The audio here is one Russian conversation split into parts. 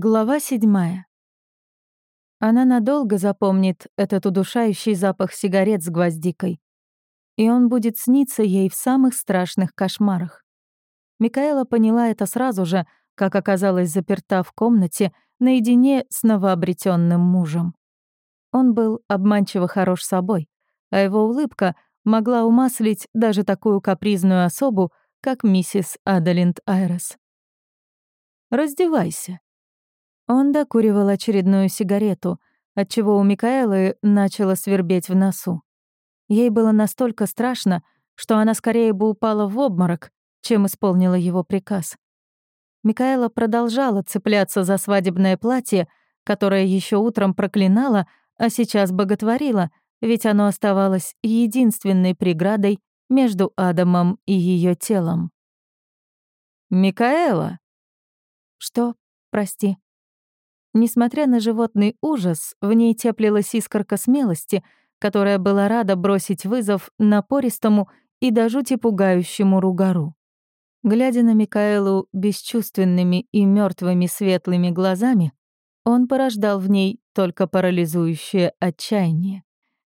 Глава седьмая. Она надолго запомнит этот удушающий запах сигарет с гвоздикой. И он будет сниться ей в самых страшных кошмарах. Микаэла поняла это сразу же, как оказалась заперта в комнате наедине с новообретенным мужем. Он был обманчиво хорош собой, а его улыбка могла умаслить даже такую капризную особу, как миссис Адалинд Айрес. «Раздевайся», он докуривал очередную сигарету, отчего у Микаэлы начало свербеть в носу. Ей было настолько страшно, что она скорее бы упала в обморок, чем исполнила его приказ. Микаэла продолжала цепляться за свадебное платье, которое еще утром проклинала, а сейчас боготворила, ведь оно оставалось единственной преградой между Адамом и ее телом. «Микаэла!» «Что? Прости». Несмотря на животный ужас, в ней теплилась искорка смелости, которая была рада бросить вызов напористому и до жути пугающему ругару. Глядя на Микаэлу бесчувственными и мертвыми светлыми глазами, он порождал в ней только парализующее отчаяние.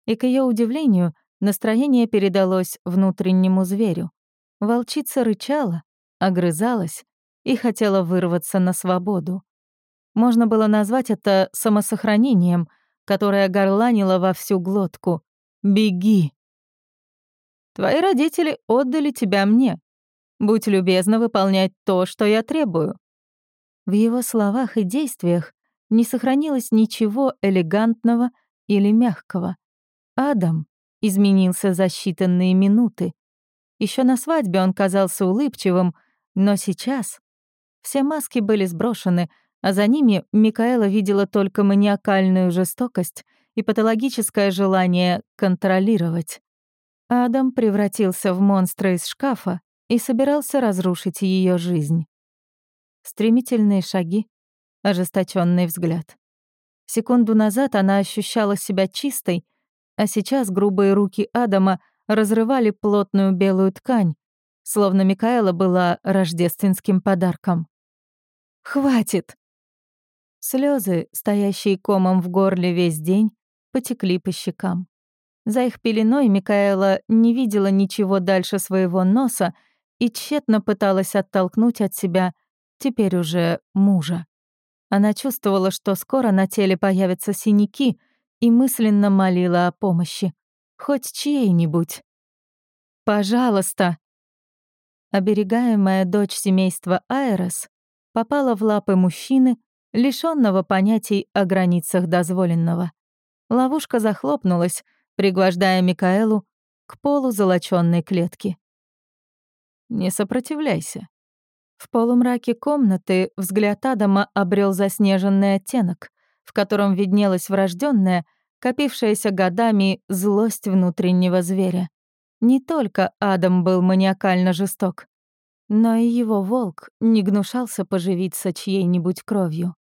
И, к ее удивлению, настроение передалось внутреннему зверю. Волчица рычала, огрызалась и хотела вырваться на свободу. Можно было назвать это самосохранением, которое горланило во всю глотку. «Беги!» «Твои родители отдали тебя мне. Будь любезна выполнять то, что я требую». В его словах и действиях не сохранилось ничего элегантного или мягкого. Адам изменился за считанные минуты. Еще на свадьбе он казался улыбчивым, но сейчас все маски были сброшены — а за ними Микаэла видела только маниакальную жестокость и патологическое желание контролировать. Адам превратился в монстра из шкафа и собирался разрушить ее жизнь. Стремительные шаги, ожесточенный взгляд. Секунду назад она ощущала себя чистой, а сейчас грубые руки Адама разрывали плотную белую ткань, словно Микаэла была рождественским подарком. «Хватит!» Слезы, стоящие комом в горле весь день, потекли по щекам. За их пеленой Микаэла не видела ничего дальше своего носа и тщетно пыталась оттолкнуть от себя теперь уже мужа. Она чувствовала, что скоро на теле появятся синяки, и мысленно молила о помощи. Хоть чьей-нибудь. «Пожалуйста!» Оберегаемая дочь семейства Айрес попала в лапы мужчины, лишённого понятий о границах дозволенного. Ловушка захлопнулась, пригвождая Микаэлу к полу золочённой клетки. «Не сопротивляйся». В полумраке комнаты взгляд Адама обрел заснеженный оттенок, в котором виднелась врожденная, копившаяся годами злость внутреннего зверя. Не только Адам был маниакально жесток, но и его волк не гнушался поживиться чьей-нибудь кровью.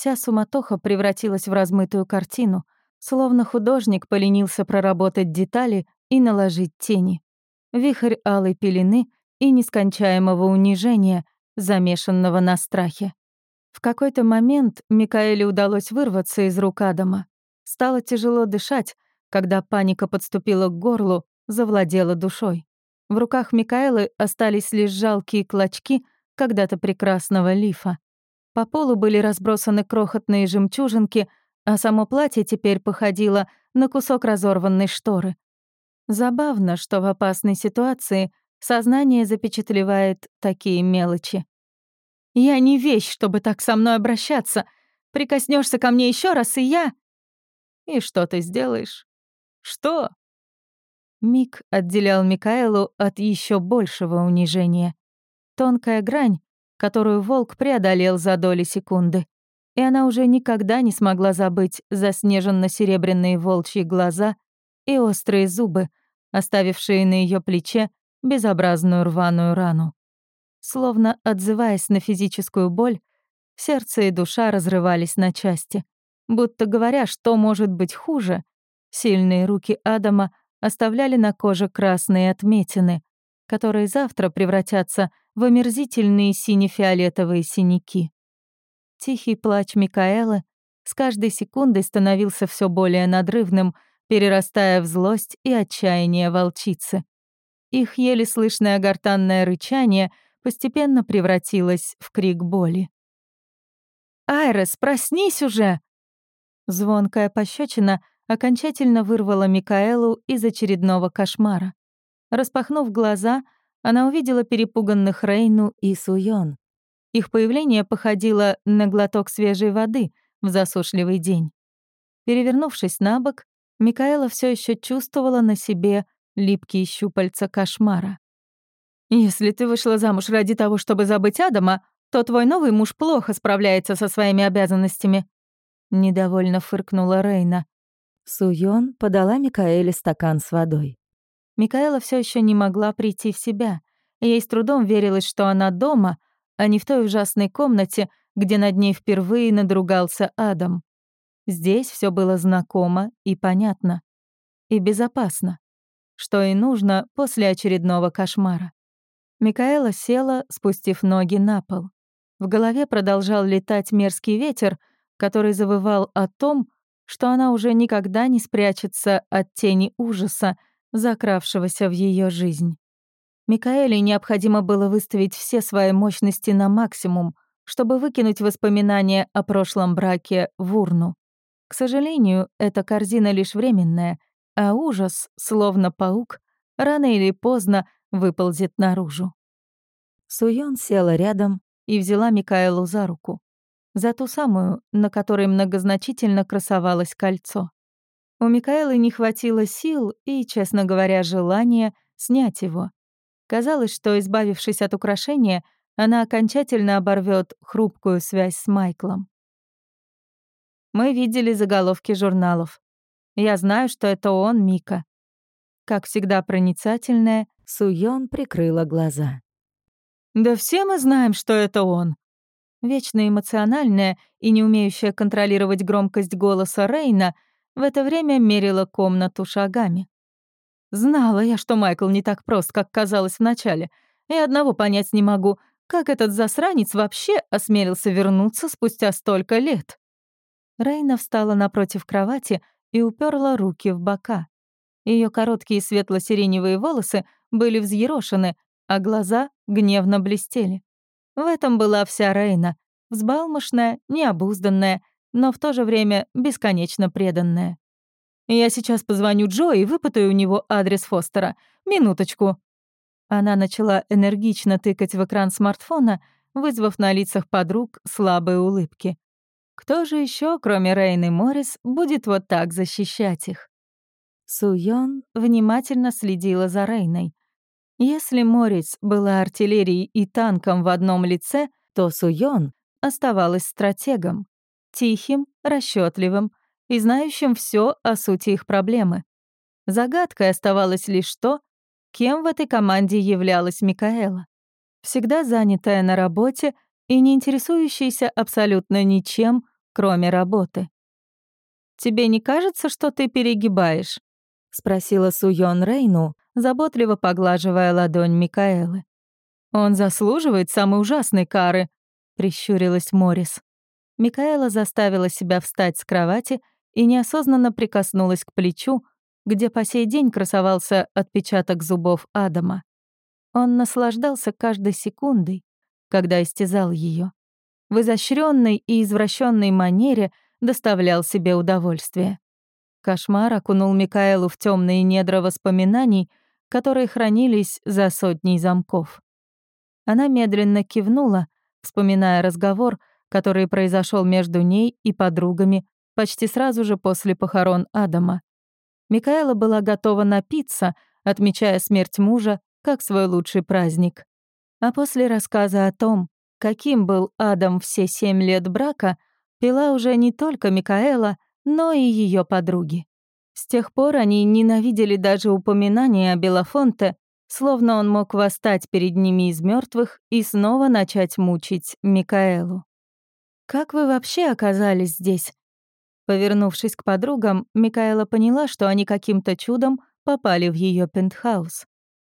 Вся суматоха превратилась в размытую картину, словно художник поленился проработать детали и наложить тени. Вихрь алой пелены и нескончаемого унижения, замешанного на страхе. В какой-то момент Микаэле удалось вырваться из рук Адама. Стало тяжело дышать, когда паника подступила к горлу, завладела душой. В руках Микаэлы остались лишь жалкие клочки когда-то прекрасного лифа. По полу были разбросаны крохотные жемчужинки, а само платье теперь походило на кусок разорванной шторы. Забавно, что в опасной ситуации сознание запечатлевает такие мелочи. «Я не вещь, чтобы так со мной обращаться. Прикоснешься ко мне еще раз, и я...» «И что ты сделаешь?» «Что?» Мик отделял Микаэлу от еще большего унижения. Тонкая грань, которую волк преодолел за доли секунды. И она уже никогда не смогла забыть заснеженно-серебряные волчьи глаза и острые зубы, оставившие на ее плече безобразную рваную рану. Словно отзываясь на физическую боль, сердце и душа разрывались на части. Будто говоря, что может быть хуже, сильные руки Адама оставляли на коже красные отметины, которые завтра превратятся в омерзительные сине-фиолетовые синяки. Тихий плач Микаэлы с каждой секундой становился все более надрывным, перерастая в злость и отчаяние волчицы. Их еле слышное гортанное рычание постепенно превратилось в крик боли. «Айрес, проснись уже!» Звонкая пощечина окончательно вырвала Микаэлу из очередного кошмара. Распахнув глаза, она увидела перепуганных Рейну и Суён. Их появление походило на глоток свежей воды в засушливый день. Перевернувшись на бок, Микаэла все еще чувствовала на себе липкие щупальца кошмара. «Если ты вышла замуж ради того, чтобы забыть Адама, то твой новый муж плохо справляется со своими обязанностями», — недовольно фыркнула Рейна. Суён подала Микаэле стакан с водой. Микаэла все еще не могла прийти в себя. Ей с трудом верилось, что она дома, а не в той ужасной комнате, где над ней впервые надругался Адам. Здесь все было знакомо и понятно. И безопасно. Что и нужно после очередного кошмара. Микаэла села, спустив ноги на пол. В голове продолжал летать мерзкий ветер, который завывал о том, что она уже никогда не спрячется от тени ужаса, закравшегося в ее жизнь. Микаэле необходимо было выставить все свои мощности на максимум, чтобы выкинуть воспоминания о прошлом браке в урну. К сожалению, эта корзина лишь временная, а ужас, словно паук, рано или поздно выползет наружу. Суён села рядом и взяла Микаэлу за руку. За ту самую, на которой многозначительно красовалось кольцо. У Микаэлы не хватило сил и, честно говоря, желания снять его. Казалось, что, избавившись от украшения, она окончательно оборвет хрупкую связь с Майклом. Мы видели заголовки журналов. Я знаю, что это он, Мика. Как всегда проницательная, Суён прикрыла глаза. «Да все мы знаем, что это он!» Вечно эмоциональная и не умеющая контролировать громкость голоса Рейна — в это время мерила комнату шагами. Знала я, что Майкл не так прост, как казалось вначале, и одного понять не могу, как этот засранец вообще осмелился вернуться спустя столько лет. Рейна встала напротив кровати и уперла руки в бока. Ее короткие светло-сиреневые волосы были взъерошены, а глаза гневно блестели. В этом была вся Рейна, взбалмошная, необузданная, но в то же время бесконечно преданная. «Я сейчас позвоню Джо и выпытаю у него адрес Фостера. Минуточку». Она начала энергично тыкать в экран смартфона, вызвав на лицах подруг слабые улыбки. Кто же еще, кроме Рейны Моррис, будет вот так защищать их? Суён внимательно следила за Рейной. Если Моррис была артиллерией и танком в одном лице, то Суён оставалась стратегом тихим, расчетливым и знающим все о сути их проблемы. Загадкой оставалось лишь то, кем в этой команде являлась Микаэла. Всегда занятая на работе и не интересующаяся абсолютно ничем, кроме работы. «Тебе не кажется, что ты перегибаешь?» — спросила Суён Рейну, заботливо поглаживая ладонь Микаэлы. «Он заслуживает самой ужасной кары», — прищурилась Морис. Микаэла заставила себя встать с кровати и неосознанно прикоснулась к плечу, где по сей день красовался отпечаток зубов Адама. Он наслаждался каждой секундой, когда истязал ее. В изощренной и извращенной манере доставлял себе удовольствие. Кошмар окунул Микаэлу в темные недра воспоминаний, которые хранились за сотней замков. Она медленно кивнула, вспоминая разговор, который произошел между ней и подругами почти сразу же после похорон Адама. Микаэла была готова напиться, отмечая смерть мужа как свой лучший праздник. А после рассказа о том, каким был Адам все семь лет брака, пила уже не только Микаэла, но и ее подруги. С тех пор они ненавидели даже упоминание о Белофонте, словно он мог восстать перед ними из мертвых и снова начать мучить Микаэлу. «Как вы вообще оказались здесь?» Повернувшись к подругам, Микаэла поняла, что они каким-то чудом попали в ее пентхаус.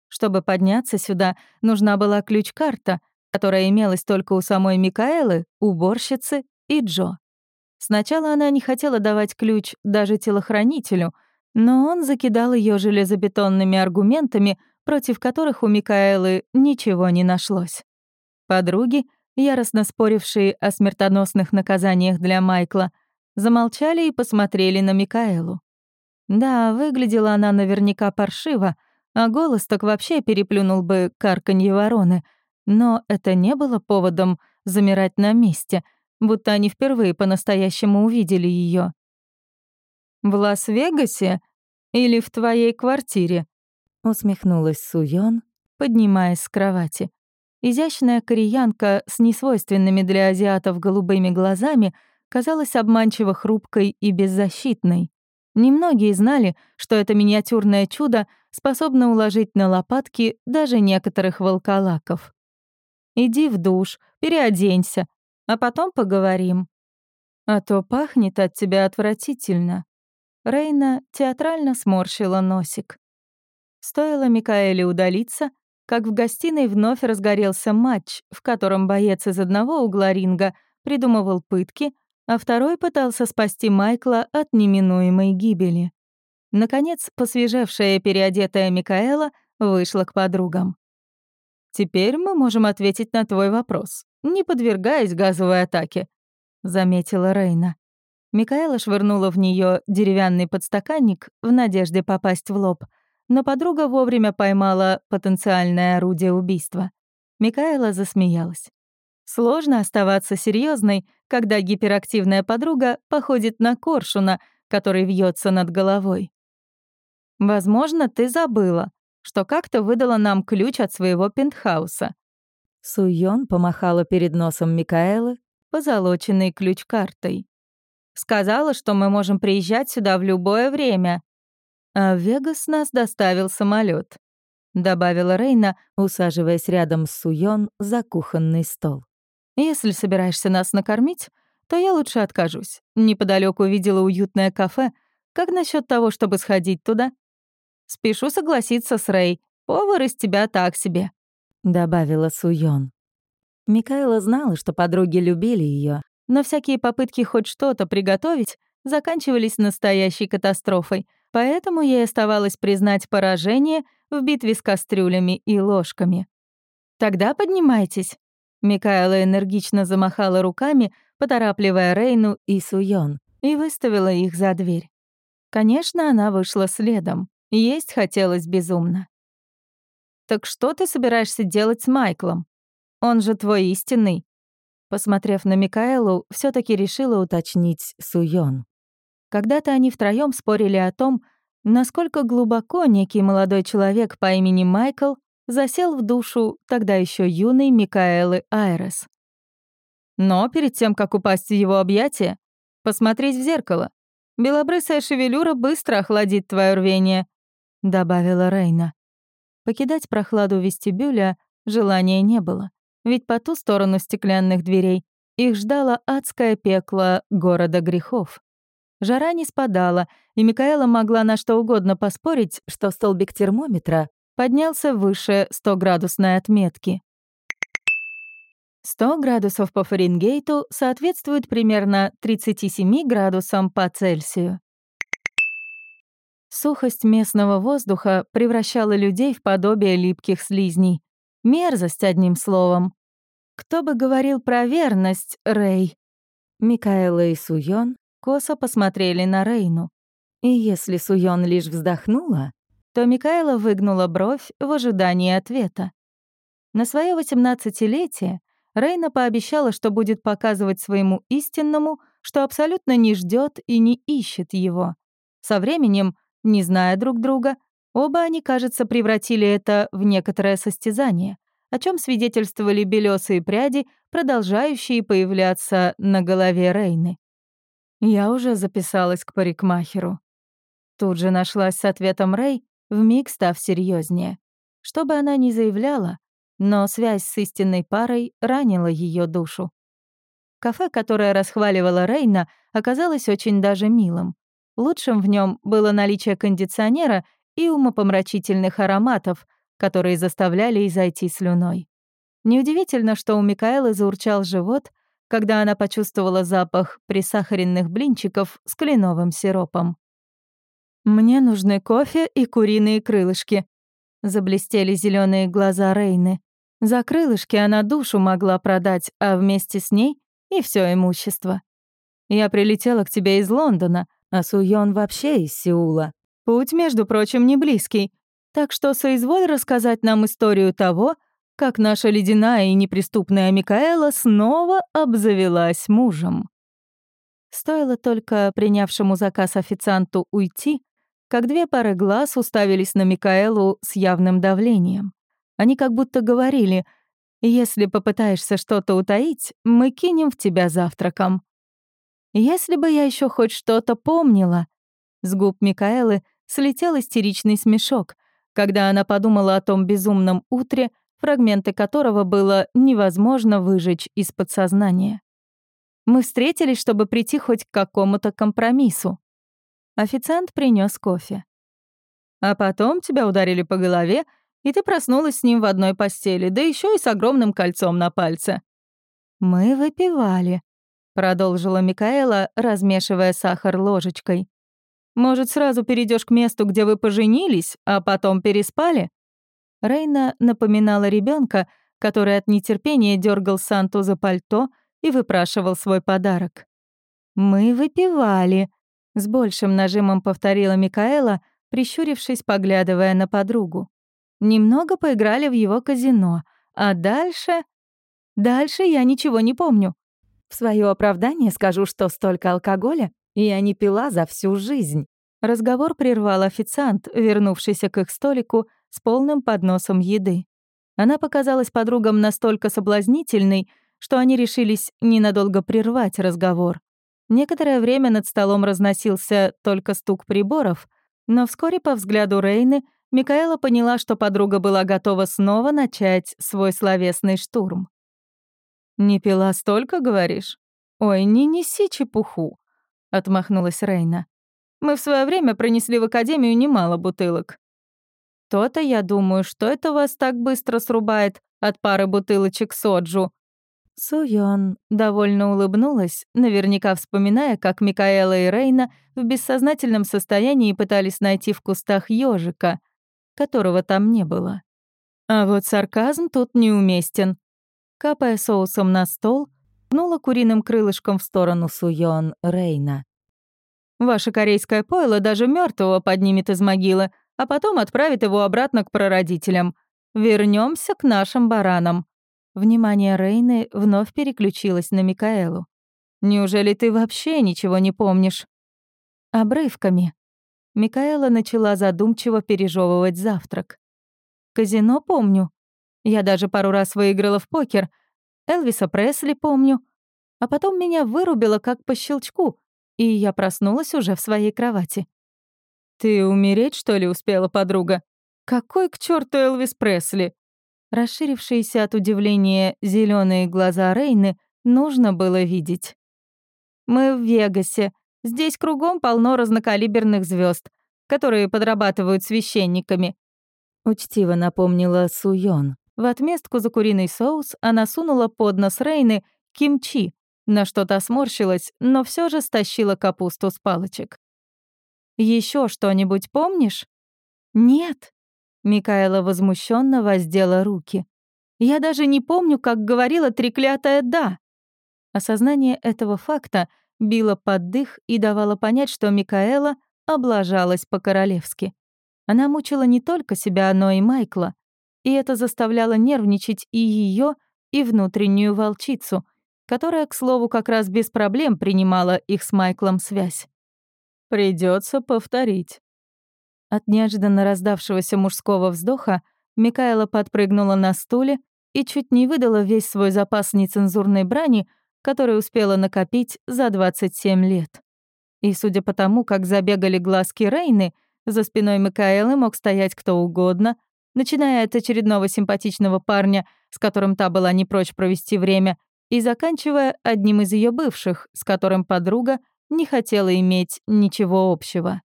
Чтобы подняться сюда, нужна была ключ-карта, которая имелась только у самой Микаэлы, уборщицы и Джо. Сначала она не хотела давать ключ даже телохранителю, но он закидал ее железобетонными аргументами, против которых у Микаэлы ничего не нашлось. Подруги, яростно спорившие о смертоносных наказаниях для Майкла, замолчали и посмотрели на Микаэлу. Да, выглядела она наверняка паршиво, а голос так вообще переплюнул бы карканье вороны, но это не было поводом замирать на месте, будто они впервые по-настоящему увидели ее. «В Лас-Вегасе или в твоей квартире?» — усмехнулась Суён, поднимаясь с кровати. Изящная кореянка с несвойственными для азиатов голубыми глазами казалась обманчиво хрупкой и беззащитной. Немногие знали, что это миниатюрное чудо способно уложить на лопатки даже некоторых волколаков. «Иди в душ, переоденься, а потом поговорим. А то пахнет от тебя отвратительно». Рейна театрально сморщила носик. Стоило Микаэле удалиться, как в гостиной вновь разгорелся матч, в котором боец из одного угла ринга придумывал пытки, а второй пытался спасти Майкла от неминуемой гибели. Наконец, посвежевшая и переодетая Микаэла вышла к подругам. «Теперь мы можем ответить на твой вопрос, не подвергаясь газовой атаке», — заметила Рейна. Микаэла швырнула в нее деревянный подстаканник в надежде попасть в лоб, но подруга вовремя поймала потенциальное орудие убийства. Микаэла засмеялась. Сложно оставаться серьезной, когда гиперактивная подруга походит на коршуна, который вьется над головой. Возможно, ты забыла, что как-то выдала нам ключ от своего пентхауса. Суйон помахала перед носом Микаэлы позолоченной ключ-картой. Сказала, что мы можем приезжать сюда в любое время. А в Вегас нас доставил самолет, добавила Рейна, усаживаясь рядом с Суйон за кухонный стол. Если собираешься нас накормить, то я лучше откажусь. Неподалеку видела уютное кафе. Как насчет того, чтобы сходить туда? Спешу согласиться с Рэй. Повар из тебя так себе», — добавила Суён. Микаэла знала, что подруги любили ее, но всякие попытки хоть что-то приготовить заканчивались настоящей катастрофой, поэтому ей оставалось признать поражение в битве с кастрюлями и ложками. «Тогда поднимайтесь», Микаэла энергично замахала руками, поторапливая Рейну и Суён, и выставила их за дверь. Конечно, она вышла следом. Есть хотелось безумно. «Так что ты собираешься делать с Майклом? Он же твой истинный». Посмотрев на Микаэлу, все таки решила уточнить Суён. Когда-то они втроём спорили о том, насколько глубоко некий молодой человек по имени Майкл засел в душу тогда еще юной Микаэлы Айрес. Но перед тем, как упасть в его объятия, посмотреть в зеркало. Белобрысая шевелюра быстро охладит твое рвение», — добавила Рейна. Покидать прохладу вестибюля желания не было, ведь по ту сторону стеклянных дверей их ждало адское пекло города грехов. Жара не спадала, и Микаэла могла на что угодно поспорить, что столбик термометра поднялся выше 100-градусной отметки. 100 градусов по Фаренгейту соответствует примерно 37 градусам по Цельсию. Сухость местного воздуха превращала людей в подобие липких слизней. Мерзость, одним словом. Кто бы говорил про верность, Рэй? Микаэла и Суён косо посмотрели на Рейну. И если Суён лишь вздохнула, то Микаэла выгнула бровь в ожидании ответа. На свое восемнадцатилетие Рейна пообещала, что будет показывать своему истинному, что абсолютно не ждет и не ищет его. Со временем, не зная друг друга, оба они, кажется, превратили это в некоторое состязание, о чем свидетельствовали белесые пряди, продолжающие появляться на голове Рейны. Я уже записалась к парикмахеру. Тут же нашлась с ответом Рей, вмиг став серьезнее. Что бы она ни заявляла, но связь с истинной парой ранила ее душу. Кафе, которое расхваливала Рейна, оказалось очень даже милым. Лучшим в нем было наличие кондиционера и умопомрачительных ароматов, которые заставляли изойти слюной. Неудивительно, что у Микаэлы заурчал живот, когда она почувствовала запах присахаренных блинчиков с кленовым сиропом. «Мне нужны кофе и куриные крылышки», — заблестели зеленые глаза Рейны. За крылышки она душу могла продать, а вместе с ней и все имущество. Я прилетела к тебе из Лондона, а Суён вообще из Сеула. Путь, между прочим, не близкий. Так что соизволь рассказать нам историю того, как наша ледяная и неприступная Микаэла снова обзавелась мужем. Стоило только принявшему заказ официанту уйти, как две пары глаз уставились на Микаэлу с явным давлением. Они как будто говорили, «Если попытаешься что-то утаить, мы кинем в тебя завтраком». Если бы я еще хоть что-то помнила. С губ Микаэлы слетел истеричный смешок, когда она подумала о том безумном утре, фрагменты которого было невозможно выжечь из подсознания. Мы встретились, чтобы прийти хоть к какому-то компромиссу. Официант принес кофе. А потом тебя ударили по голове, и ты проснулась с ним в одной постели, да еще и с огромным кольцом на пальце. Мы выпивали, продолжила Микаэла, размешивая сахар ложечкой. Может, сразу перейдешь к месту, где вы поженились, а потом переспали? Рейна напоминала ребенка, который от нетерпения дергал Санту за пальто и выпрашивал свой подарок. Мы выпивали, с большим нажимом повторила Микаэла, прищурившись, поглядывая на подругу. Немного поиграли в его казино, а дальше... Дальше я ничего не помню. В свое оправдание скажу, что столько алкоголя я не пила за всю жизнь. Разговор прервал официант, вернувшийся к их столику с полным подносом еды. Она показалась подругам настолько соблазнительной, что они решились ненадолго прервать разговор. Некоторое время над столом разносился только стук приборов, но вскоре по взгляду Рейны Микаэла поняла, что подруга была готова снова начать свой словесный штурм. «Не пила столько, говоришь? Ой, не неси чепуху», — отмахнулась Рейна. «Мы в свое время пронесли в академию немало бутылок». «То-то я думаю, что это вас так быстро срубает от пары бутылочек соджу». Суён довольно улыбнулась, наверняка вспоминая, как Микаэла и Рейна в бессознательном состоянии пытались найти в кустах ежика, которого там не было. А вот сарказм тут неуместен капая соусом на стол, пнула куриным крылышком в сторону Суён Рейна. «Ваше корейское пойло даже мертвого поднимет из могилы, а потом отправит его обратно к прародителям. Вернемся к нашим баранам». Внимание Рейны вновь переключилось на Микаэлу. «Неужели ты вообще ничего не помнишь?» «Обрывками». Микаэла начала задумчиво пережевывать завтрак. «Казино помню. Я даже пару раз выиграла в покер. Элвиса Пресли помню. А потом меня вырубило как по щелчку, и я проснулась уже в своей кровати. «Ты умереть, что ли, успела, подруга? Какой к черту Элвис Пресли?» Расширившиеся от удивления зеленые глаза Рейны нужно было видеть. «Мы в Вегасе. Здесь кругом полно разнокалиберных звезд, которые подрабатывают священниками», — учтиво напомнила Суён. В отместку за куриный соус она сунула под нос Рейны кимчи, на что-то сморщилась, но все же стащила капусту с палочек. Еще что-нибудь помнишь?» «Нет», — Микаэла возмущенно воздела руки. «Я даже не помню, как говорила треклятая «да». Осознание этого факта било под дых и давало понять, что Микаэла облажалась по-королевски. Она мучила не только себя, но и Майкла и это заставляло нервничать и ее, и внутреннюю волчицу, которая, к слову, как раз без проблем принимала их с Майклом связь. Придется повторить. От неожиданно раздавшегося мужского вздоха Микаэла подпрыгнула на стуле и чуть не выдала весь свой запас нецензурной брани, который успела накопить за 27 лет. И судя по тому, как забегали глазки Рейны, за спиной Микаэлы мог стоять кто угодно, начиная от очередного симпатичного парня, с которым та была не прочь провести время, и заканчивая одним из ее бывших, с которым подруга не хотела иметь ничего общего.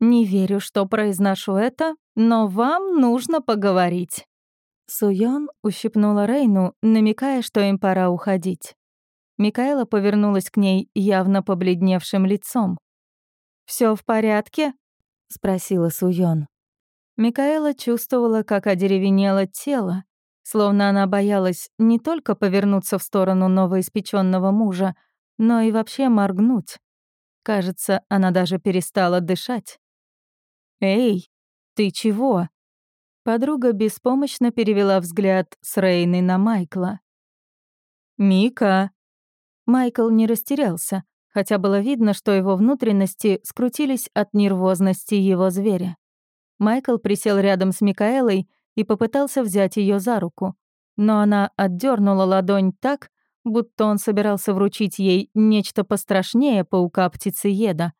«Не верю, что произношу это, но вам нужно поговорить». Суён ущипнула Рейну, намекая, что им пора уходить. Микаэла повернулась к ней явно побледневшим лицом. Все в порядке?» — спросила Суён. Микаэла чувствовала, как одеревенело тело, словно она боялась не только повернуться в сторону новоиспеченного мужа, но и вообще моргнуть. Кажется, она даже перестала дышать. «Эй, ты чего?» Подруга беспомощно перевела взгляд с Рейны на Майкла. «Мика!» Майкл не растерялся, хотя было видно, что его внутренности скрутились от нервозности его зверя. Майкл присел рядом с Микаэлой и попытался взять ее за руку, но она отдернула ладонь так, будто он собирался вручить ей нечто пострашнее паука-птицееда.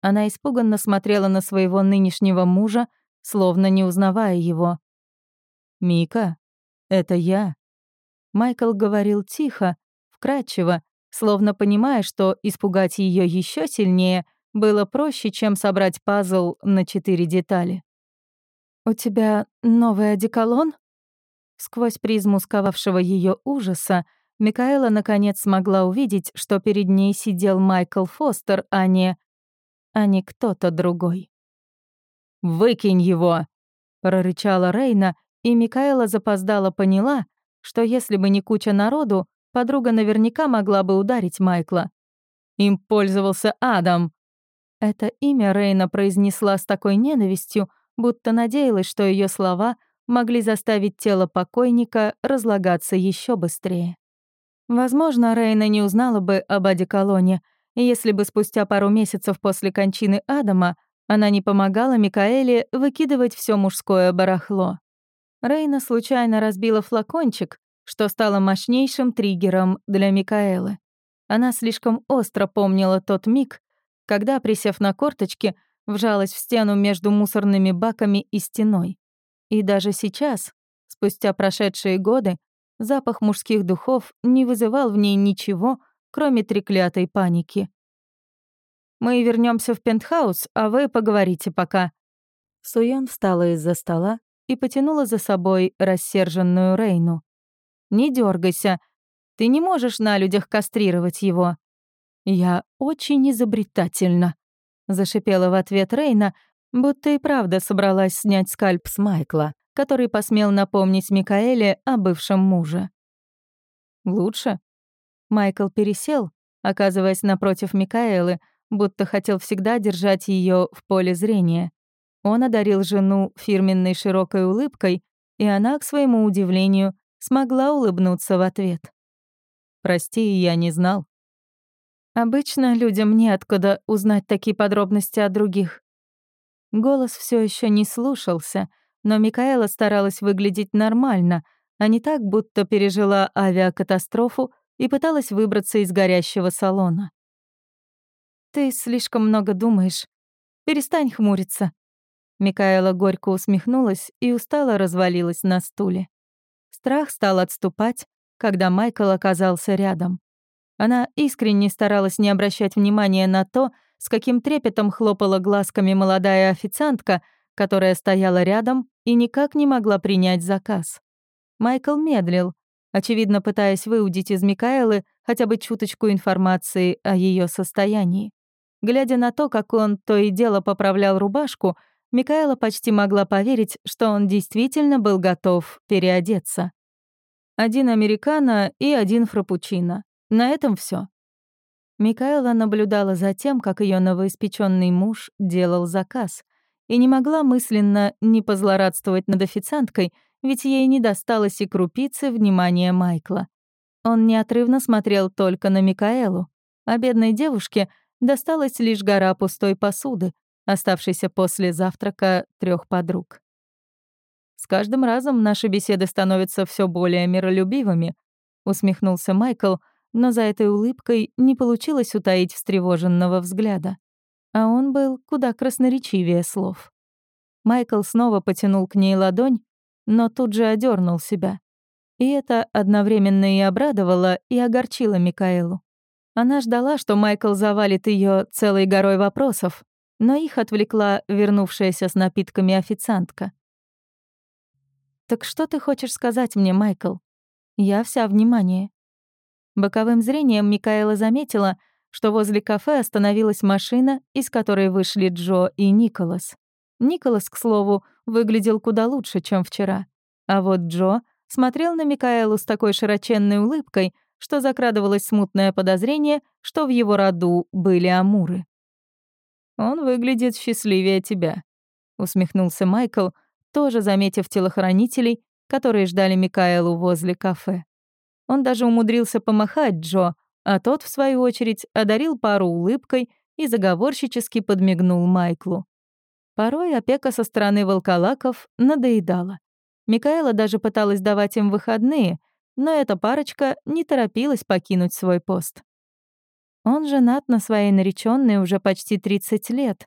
Она испуганно смотрела на своего нынешнего мужа, словно не узнавая его. «Мика, это я». Майкл говорил тихо, вкрадчиво, словно понимая, что испугать ее еще сильнее было проще, чем собрать пазл на четыре детали. «У тебя новый одеколон?» Сквозь призму сковавшего ее ужаса Микаэла наконец смогла увидеть, что перед ней сидел Майкл Фостер, а не... а не кто-то другой. «Выкинь его!» — прорычала Рейна, и Микаэла запоздала поняла, что если бы не куча народу, подруга наверняка могла бы ударить Майкла. Им пользовался Адам. Это имя Рейна произнесла с такой ненавистью, будто надеялась, что ее слова могли заставить тело покойника разлагаться еще быстрее. Возможно, Рейна не узнала бы об Адиколоне, если бы спустя пару месяцев после кончины Адама она не помогала Микаэле выкидывать все мужское барахло. Рейна случайно разбила флакончик, что стало мощнейшим триггером для Микаэлы. Она слишком остро помнила тот миг, когда, присев на корточки, вжалась в стену между мусорными баками и стеной. И даже сейчас, спустя прошедшие годы, запах мужских духов не вызывал в ней ничего, кроме треклятой паники. Мы вернемся в пентхаус, а вы поговорите пока». Суён встала из-за стола и потянула за собой рассерженную Рейну. «Не дергайся. Ты не можешь на людях кастрировать его». «Я очень изобретательна», — зашипела в ответ Рейна, будто и правда собралась снять скальп с Майкла, который посмел напомнить Микаэле о бывшем муже. «Лучше?» Майкл пересел, оказываясь напротив Микаэлы, будто хотел всегда держать ее в поле зрения. Он одарил жену фирменной широкой улыбкой, и она, к своему удивлению, смогла улыбнуться в ответ. «Прости, я не знал». Обычно людям неоткуда узнать такие подробности о других. Голос все еще не слушался, но Микаэла старалась выглядеть нормально, а не так, будто пережила авиакатастрофу и пыталась выбраться из горящего салона. «Ты слишком много думаешь. Перестань хмуриться». Микаэла горько усмехнулась и устало развалилась на стуле. Страх стал отступать, когда Майкл оказался рядом. Она искренне старалась не обращать внимания на то, с каким трепетом хлопала глазками молодая официантка, которая стояла рядом и никак не могла принять заказ. Майкл медлил, очевидно пытаясь выудить из Микаэлы хотя бы чуточку информации о ее состоянии. Глядя на то, как он то и дело поправлял рубашку, Микаэла почти могла поверить, что он действительно был готов переодеться. Один американо и один фрапучино. На этом все. Микаэла наблюдала за тем, как ее новоиспеченный муж делал заказ, и не могла мысленно не позлорадствовать над официанткой, ведь ей не досталось и крупицы внимания Майкла. Он неотрывно смотрел только на Микаэлу, а бедной девушке — досталась лишь гора пустой посуды, оставшейся после завтрака трех подруг. «С каждым разом наши беседы становятся все более миролюбивыми», усмехнулся Майкл, но за этой улыбкой не получилось утаить встревоженного взгляда. А он был куда красноречивее слов. Майкл снова потянул к ней ладонь, но тут же одернул себя. И это одновременно и обрадовало, и огорчило Микаэлу. Она ждала, что Майкл завалит ее целой горой вопросов, но их отвлекла вернувшаяся с напитками официантка. «Так что ты хочешь сказать мне, Майкл? Я вся внимание». Боковым зрением Микаэла заметила, что возле кафе остановилась машина, из которой вышли Джо и Николас. Николас, к слову, выглядел куда лучше, чем вчера. А вот Джо смотрел на Микаэлу с такой широченной улыбкой, что закрадывалось смутное подозрение, что в его роду были амуры. «Он выглядит счастливее тебя», — усмехнулся Майкл, тоже заметив телохранителей, которые ждали Микаэлу возле кафе. Он даже умудрился помахать Джо, а тот, в свою очередь, одарил пару улыбкой и заговорщически подмигнул Майклу. Порой опека со стороны волколаков надоедала. Микаэла даже пыталась давать им выходные, но эта парочка не торопилась покинуть свой пост. Он женат на своей наречённой уже почти 30 лет,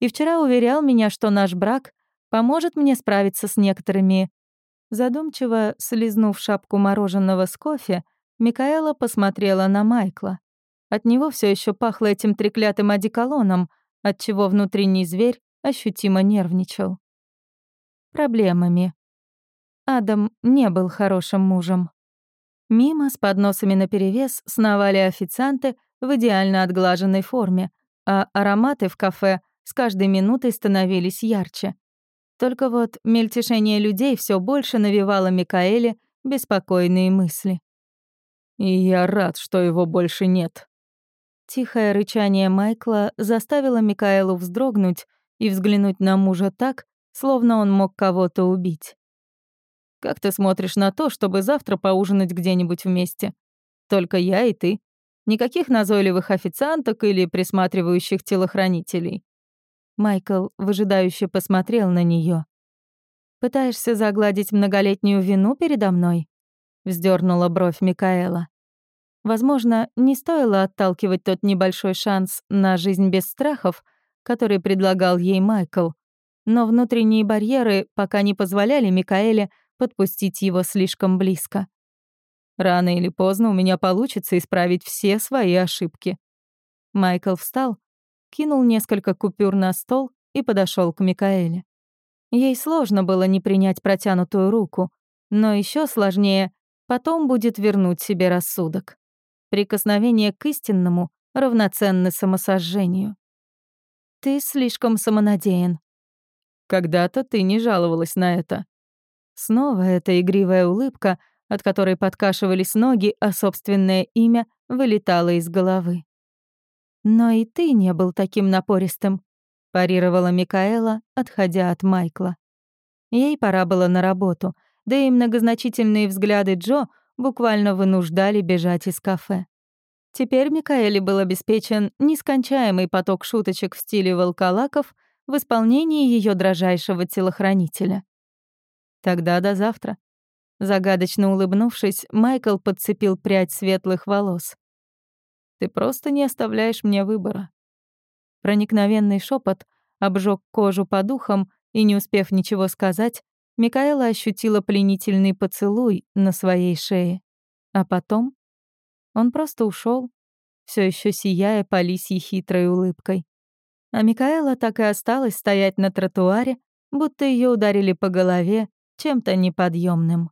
и вчера уверял меня, что наш брак поможет мне справиться с некоторыми... Задумчиво слизнув шапку мороженого с кофе, Микаэла посмотрела на Майкла. От него все еще пахло этим треклятым одеколоном, отчего внутренний зверь ощутимо нервничал. Проблемами. Адам не был хорошим мужем. Мимо с подносами наперевес сновали официанты в идеально отглаженной форме, а ароматы в кафе с каждой минутой становились ярче. Только вот мельтешение людей все больше навевало Микаэле беспокойные мысли. И я рад, что его больше нет. Тихое рычание Майкла заставило Микаэлу вздрогнуть и взглянуть на мужа так, словно он мог кого-то убить. «Как ты смотришь на то, чтобы завтра поужинать где-нибудь вместе? Только я и ты. Никаких назойливых официанток или присматривающих телохранителей». Майкл выжидающе посмотрел на нее. «Пытаешься загладить многолетнюю вину передо мной?» вздернула бровь Микаэла. Возможно, не стоило отталкивать тот небольшой шанс на жизнь без страхов, который предлагал ей Майкл, но внутренние барьеры пока не позволяли Микаэле подпустить его слишком близко. Рано или поздно у меня получится исправить все свои ошибки. Майкл встал, кинул несколько купюр на стол и подошел к Микаэле. Ей сложно было не принять протянутую руку, но еще сложнее Потом будет вернуть себе рассудок. Прикосновение к истинному равноценно самосожжению. Ты слишком самонадеян. Когда-то ты не жаловалась на это. Снова эта игривая улыбка, от которой подкашивались ноги, а собственное имя вылетало из головы. «Но и ты не был таким напористым», — парировала Микаэла, отходя от Майкла. Ей пора было на работу — да и многозначительные взгляды Джо буквально вынуждали бежать из кафе. Теперь Микаэле был обеспечен нескончаемый поток шуточек в стиле волколаков в исполнении ее дрожайшего телохранителя. Тогда до завтра. Загадочно улыбнувшись, Майкл подцепил прядь светлых волос. «Ты просто не оставляешь мне выбора». Проникновенный шепот обжег кожу по духам, и, не успев ничего сказать, Микаэла ощутила пленительный поцелуй на своей шее. А потом он просто ушел, все еще сияя по хитрой улыбкой. А Микаэла так и осталась стоять на тротуаре, будто ее ударили по голове чем-то неподъемным.